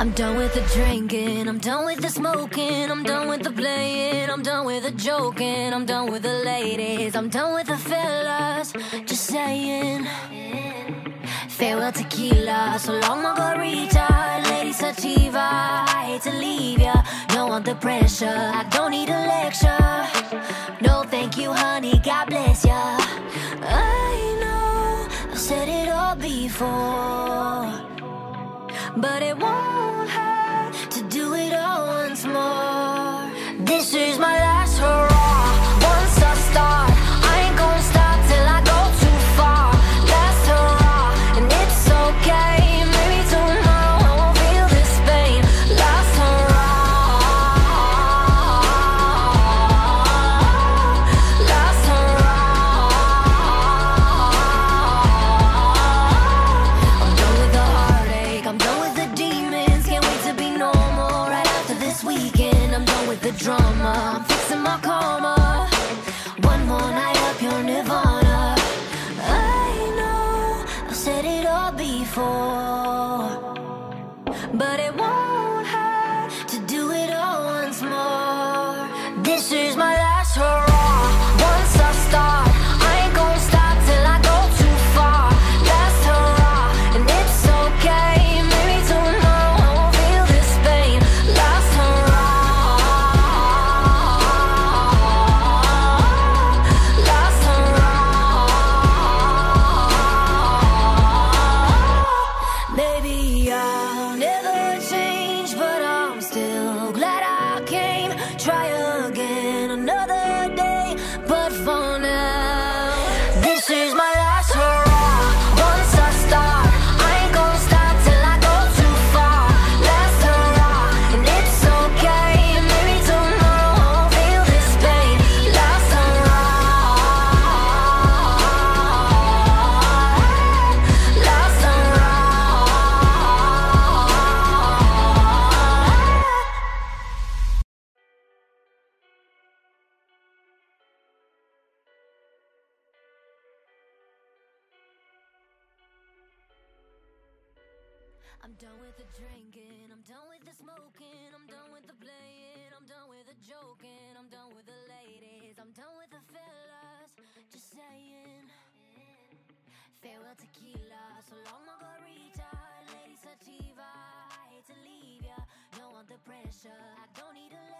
I'm done with the drinking, I'm done with the smoking, I'm done with the playing, I'm done with the joking, I'm done with the ladies, I'm done with the fellas, just saying. Farewell tequila, so long margarita, lady sativa. I hate to leave ya, want the pressure, I don't need a lecture. No, thank you, honey, God bless ya. I know I've said it all before, but it won't hurt to do it all once more. Drama. I'm fixing my karma. One more night up your nirvana. I know I've said it all before, but it won't but for I'm done with the drinking, I'm done with the smoking, I'm done with the playing, I'm done with the joking, I'm done with the ladies, I'm done with the fellas, just saying. Farewell tequila, so long margarita, lady sativa. I hate to leave ya, don't want the pressure, I don't need a.